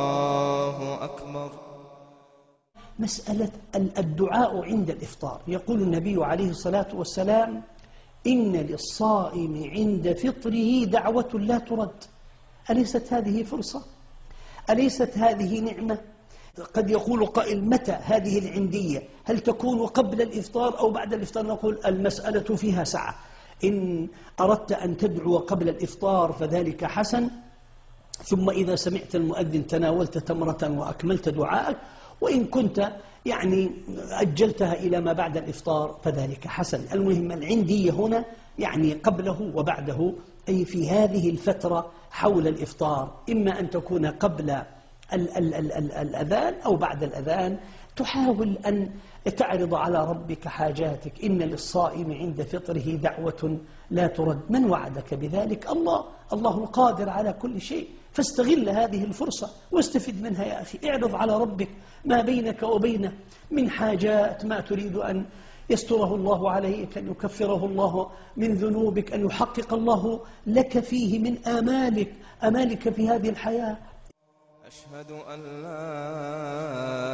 الله أكبر. مسألة الدعاء عند الإفطار. يقول النبي عليه الصلاة والسلام إن للصائم عند فطره دعوة لا ترد. أليست هذه فرصة؟ أليست هذه نعمة؟ قد يقول قائل متى هذه العندية؟ هل تكون قبل الإفطار أو بعد الإفطار؟ نقول المسألة فيها سعة إن أردت أن تدعو قبل الإفطار فذلك حسن ثم إذا سمعت المؤذن تناولت تمرة وأكملت دعاءك وإن كنت يعني أجلتها إلى ما بعد الإفطار فذلك حسن. المهم العندية هنا يعني قبله وبعده أي في هذه الفترة حول الإفطار إما أن تكون قبل ال ال ال ال الأذان أو بعد الأذان تحاول أن تعرض على ربك حاجاتك. إن للصائم عند فطره دعوة لا ترد. من وعدك بذلك؟ الله. الله القادر على كل شيء. فاستغل هذه الفرصة واستفد منها يا أخي. اعرض على ربك ما بينك وبينه. من حاجات ما تريد أن يستره الله عليك أن يكفره الله من ذنوبك أن يحقق الله لك فيه من آمالك. أمالك في هذه الحياة. أشهد أن لا